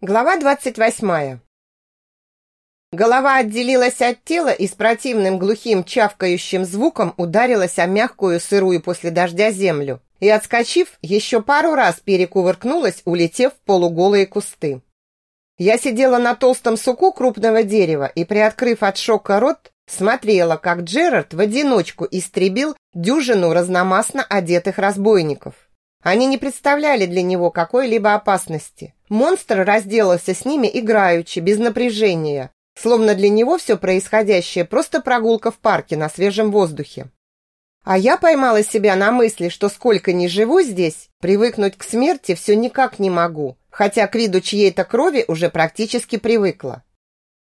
Глава 28. Голова отделилась от тела и с противным глухим чавкающим звуком ударилась о мягкую сырую после дождя землю и, отскочив, еще пару раз перекувыркнулась, улетев в полуголые кусты. Я сидела на толстом суку крупного дерева и, приоткрыв от шока рот, смотрела, как Джерард в одиночку истребил дюжину разномастно одетых разбойников. Они не представляли для него какой-либо опасности. Монстр разделался с ними играючи, без напряжения, словно для него все происходящее просто прогулка в парке на свежем воздухе. А я поймала себя на мысли, что сколько ни живу здесь, привыкнуть к смерти все никак не могу, хотя к виду чьей-то крови уже практически привыкла.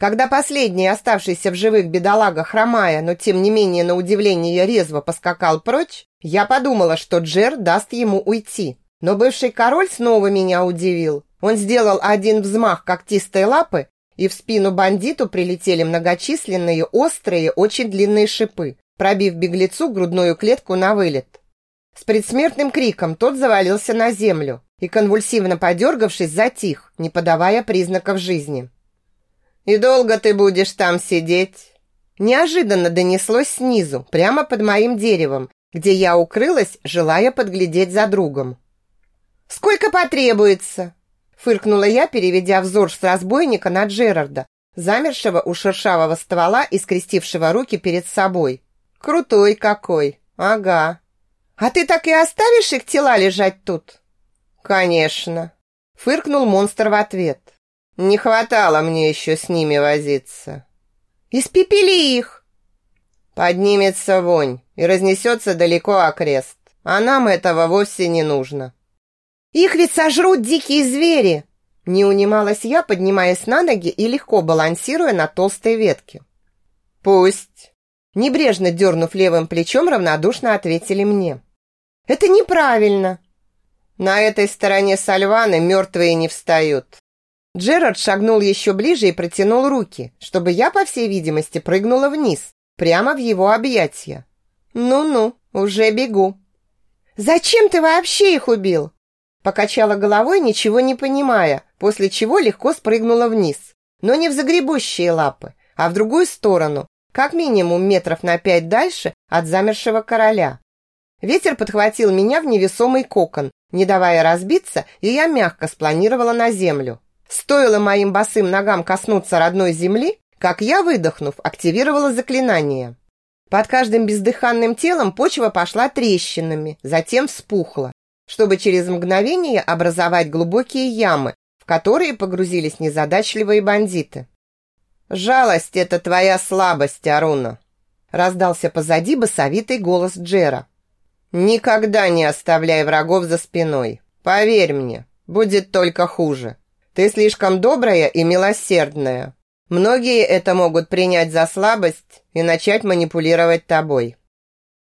Когда последний оставшийся в живых бедолага, хромая, но тем не менее на удивление резво поскакал прочь, я подумала, что Джер даст ему уйти. Но бывший король снова меня удивил. Он сделал один взмах когтистой лапы, и в спину бандиту прилетели многочисленные острые, очень длинные шипы, пробив беглецу грудную клетку на вылет. С предсмертным криком тот завалился на землю и, конвульсивно подергавшись, затих, не подавая признаков жизни. «И долго ты будешь там сидеть?» Неожиданно донеслось снизу, прямо под моим деревом, где я укрылась, желая подглядеть за другом. «Сколько потребуется?» Фыркнула я, переведя взор с разбойника на Джерарда, замершего у шершавого ствола и скрестившего руки перед собой. «Крутой какой! Ага! А ты так и оставишь их тела лежать тут?» «Конечно!» Фыркнул монстр в ответ. Не хватало мне еще с ними возиться. Испепели их. Поднимется вонь и разнесется далеко окрест. А нам этого вовсе не нужно. Их ведь сожрут дикие звери. Не унималась я, поднимаясь на ноги и легко балансируя на толстой ветке. Пусть. Небрежно дернув левым плечом, равнодушно ответили мне. Это неправильно. На этой стороне Сальваны мертвые не встают. Джерард шагнул еще ближе и протянул руки, чтобы я, по всей видимости, прыгнула вниз, прямо в его объятия. «Ну-ну, уже бегу». «Зачем ты вообще их убил?» Покачала головой, ничего не понимая, после чего легко спрыгнула вниз, но не в загребущие лапы, а в другую сторону, как минимум метров на пять дальше от замершего короля. Ветер подхватил меня в невесомый кокон, не давая разбиться, и я мягко спланировала на землю. Стоило моим босым ногам коснуться родной земли, как я, выдохнув, активировала заклинание. Под каждым бездыханным телом почва пошла трещинами, затем вспухла, чтобы через мгновение образовать глубокие ямы, в которые погрузились незадачливые бандиты. «Жалость – это твоя слабость, Аруна!» раздался позади басовитый голос Джера. «Никогда не оставляй врагов за спиной. Поверь мне, будет только хуже. Ты слишком добрая и милосердная. Многие это могут принять за слабость и начать манипулировать тобой».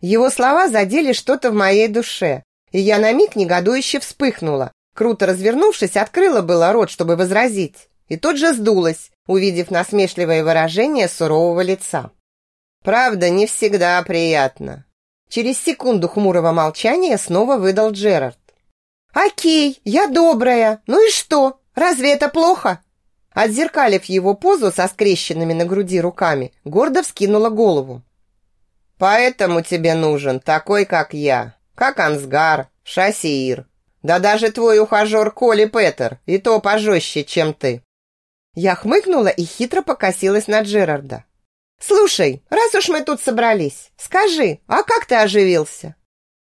Его слова задели что-то в моей душе, и я на миг негодующе вспыхнула. Круто развернувшись, открыла было рот, чтобы возразить, и тут же сдулась, увидев насмешливое выражение сурового лица. «Правда, не всегда приятно». Через секунду хмурого молчания снова выдал Джерард. «Окей, я добрая. Ну и что? Разве это плохо?» Отзеркалив его позу со скрещенными на груди руками, гордо вскинула голову. «Поэтому тебе нужен такой, как я, как Ансгар, Шасиир, да даже твой ухажер Коли Петер, и то пожестче, чем ты». Я хмыкнула и хитро покосилась на Джерарда. «Слушай, раз уж мы тут собрались, скажи, а как ты оживился?»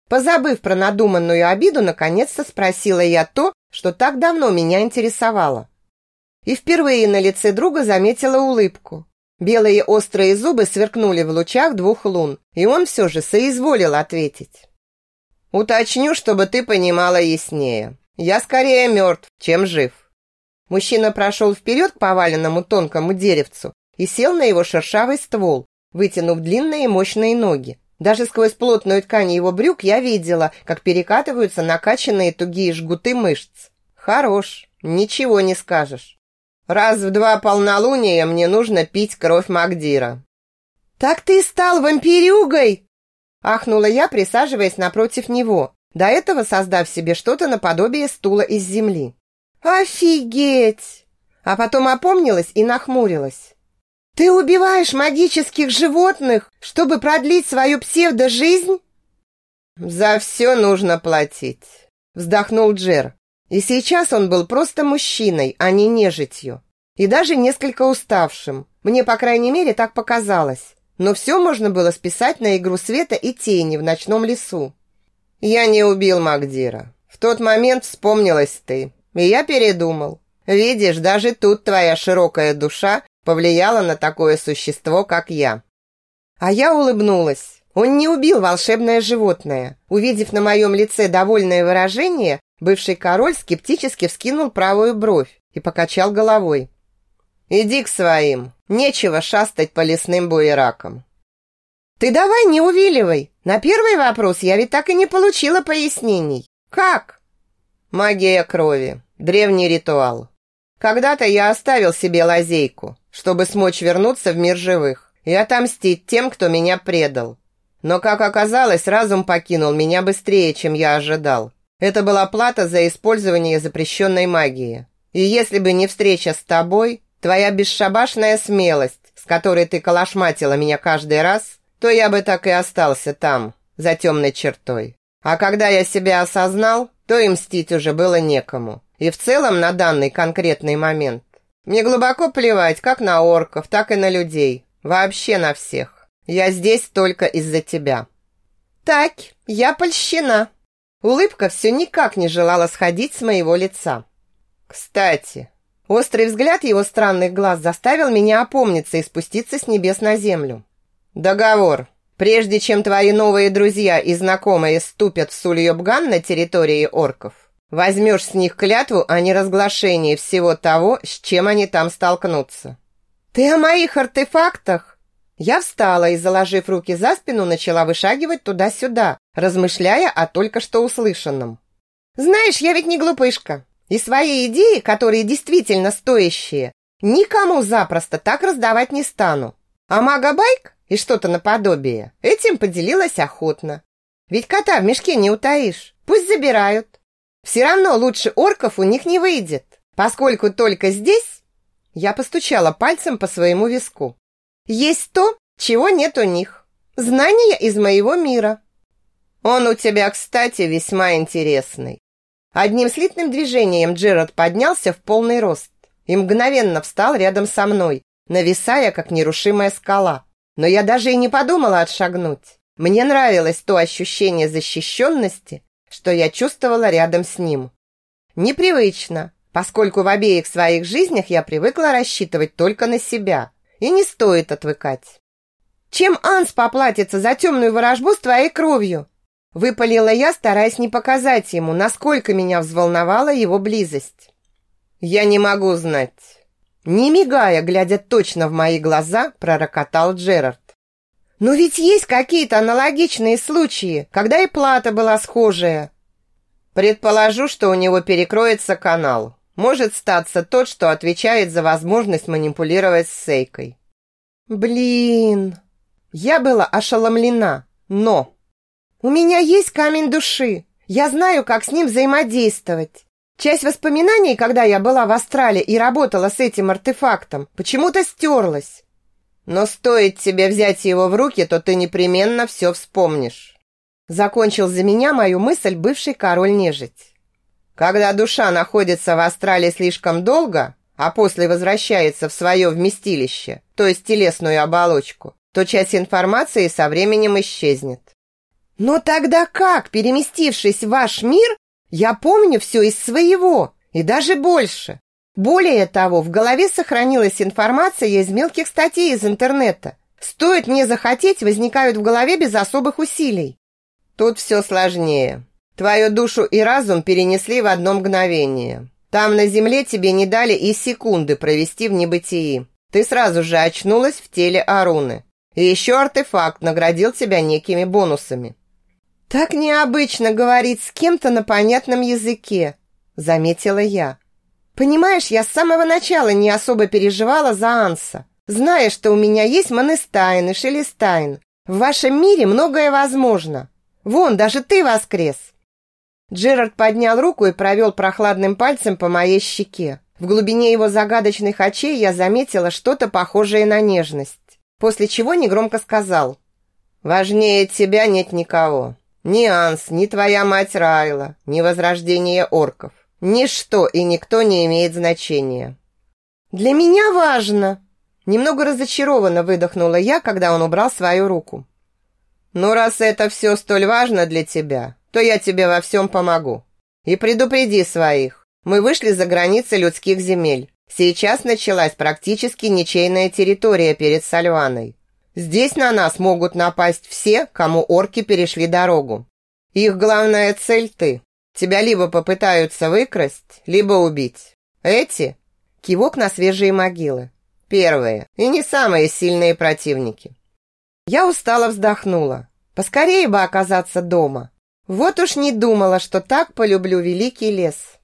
Позабыв про надуманную обиду, наконец-то спросила я то, что так давно меня интересовало. И впервые на лице друга заметила улыбку. Белые острые зубы сверкнули в лучах двух лун, и он все же соизволил ответить. «Уточню, чтобы ты понимала яснее. Я скорее мертв, чем жив». Мужчина прошел вперед к поваленному тонкому деревцу и сел на его шершавый ствол, вытянув длинные мощные ноги. Даже сквозь плотную ткань его брюк я видела, как перекатываются накачанные тугие жгуты мышц. Хорош, ничего не скажешь. Раз в два полнолуния мне нужно пить кровь Магдира. «Так ты стал вампирюгой!» Ахнула я, присаживаясь напротив него, до этого создав себе что-то наподобие стула из земли. Офигеть! А потом опомнилась и нахмурилась. Ты убиваешь магических животных, чтобы продлить свою псевдожизнь? За все нужно платить, вздохнул Джер. И сейчас он был просто мужчиной, а не нежитью. И даже несколько уставшим. Мне, по крайней мере, так показалось. Но все можно было списать на игру света и тени в ночном лесу. Я не убил Магдира. В тот момент вспомнилась ты, и я передумал. Видишь, даже тут твоя широкая душа повлияла на такое существо, как я. А я улыбнулась. Он не убил волшебное животное. Увидев на моем лице довольное выражение, бывший король скептически вскинул правую бровь и покачал головой. «Иди к своим. Нечего шастать по лесным буеракам». «Ты давай не увиливай. На первый вопрос я ведь так и не получила пояснений. Как?» «Магия крови. Древний ритуал. Когда-то я оставил себе лазейку, чтобы смочь вернуться в мир живых и отомстить тем, кто меня предал. Но, как оказалось, разум покинул меня быстрее, чем я ожидал. Это была плата за использование запрещенной магии. И если бы не встреча с тобой, Твоя бесшабашная смелость, с которой ты калашматила меня каждый раз, то я бы так и остался там, за темной чертой. А когда я себя осознал, то и мстить уже было некому. И в целом на данный конкретный момент мне глубоко плевать как на орков, так и на людей. Вообще на всех. Я здесь только из-за тебя. Так, я польщена. Улыбка все никак не желала сходить с моего лица. Кстати, Острый взгляд его странных глаз заставил меня опомниться и спуститься с небес на землю. «Договор. Прежде чем твои новые друзья и знакомые ступят в Сульёбган на территории орков, возьмешь с них клятву о неразглашении всего того, с чем они там столкнутся». «Ты о моих артефактах?» Я встала и, заложив руки за спину, начала вышагивать туда-сюда, размышляя о только что услышанном. «Знаешь, я ведь не глупышка. И свои идеи, которые действительно стоящие, никому запросто так раздавать не стану. А магабайк и что-то наподобие этим поделилась охотно. Ведь кота в мешке не утаишь, пусть забирают. Все равно лучше орков у них не выйдет, поскольку только здесь я постучала пальцем по своему виску. Есть то, чего нет у них. Знания из моего мира. Он у тебя, кстати, весьма интересный. Одним слитным движением Джерард поднялся в полный рост и мгновенно встал рядом со мной, нависая, как нерушимая скала. Но я даже и не подумала отшагнуть. Мне нравилось то ощущение защищенности, что я чувствовала рядом с ним. Непривычно, поскольку в обеих своих жизнях я привыкла рассчитывать только на себя, и не стоит отвыкать. Чем Анс поплатится за темную ворожбу с твоей кровью? Выпалила я, стараясь не показать ему, насколько меня взволновала его близость. «Я не могу знать». Не мигая, глядя точно в мои глаза, пророкотал Джерард. «Но ведь есть какие-то аналогичные случаи, когда и плата была схожая». «Предположу, что у него перекроется канал. Может статься тот, что отвечает за возможность манипулировать с Сейкой». «Блин!» Я была ошеломлена, но... У меня есть камень души. Я знаю, как с ним взаимодействовать. Часть воспоминаний, когда я была в Астрале и работала с этим артефактом, почему-то стерлась. Но стоит тебе взять его в руки, то ты непременно все вспомнишь. Закончил за меня мою мысль бывший король нежить. Когда душа находится в Астрале слишком долго, а после возвращается в свое вместилище, то есть телесную оболочку, то часть информации со временем исчезнет. Но тогда как, переместившись в ваш мир, я помню все из своего, и даже больше. Более того, в голове сохранилась информация из мелких статей из интернета. Стоит мне захотеть, возникают в голове без особых усилий. Тут все сложнее. Твою душу и разум перенесли в одно мгновение. Там на земле тебе не дали и секунды провести в небытии. Ты сразу же очнулась в теле Аруны. И еще артефакт наградил тебя некими бонусами. «Так необычно говорить с кем-то на понятном языке», — заметила я. «Понимаешь, я с самого начала не особо переживала за Анса, зная, что у меня есть Манестайн и Шелестайн. В вашем мире многое возможно. Вон, даже ты воскрес». Джерард поднял руку и провел прохладным пальцем по моей щеке. В глубине его загадочных очей я заметила что-то похожее на нежность. После чего негромко сказал. «Важнее тебя нет никого. Ни Анс, ни твоя мать Райла, ни возрождение орков. Ничто и никто не имеет значения». «Для меня важно!» Немного разочарованно выдохнула я, когда он убрал свою руку. «Ну, раз это все столь важно для тебя, то я тебе во всем помогу. И предупреди своих. Мы вышли за границы людских земель. Сейчас началась практически ничейная территория перед Сальваной. Здесь на нас могут напасть все, кому орки перешли дорогу. Их главная цель – ты. Тебя либо попытаются выкрасть, либо убить. Эти – кивок на свежие могилы. Первые и не самые сильные противники. Я устало вздохнула. Поскорее бы оказаться дома. Вот уж не думала, что так полюблю великий лес.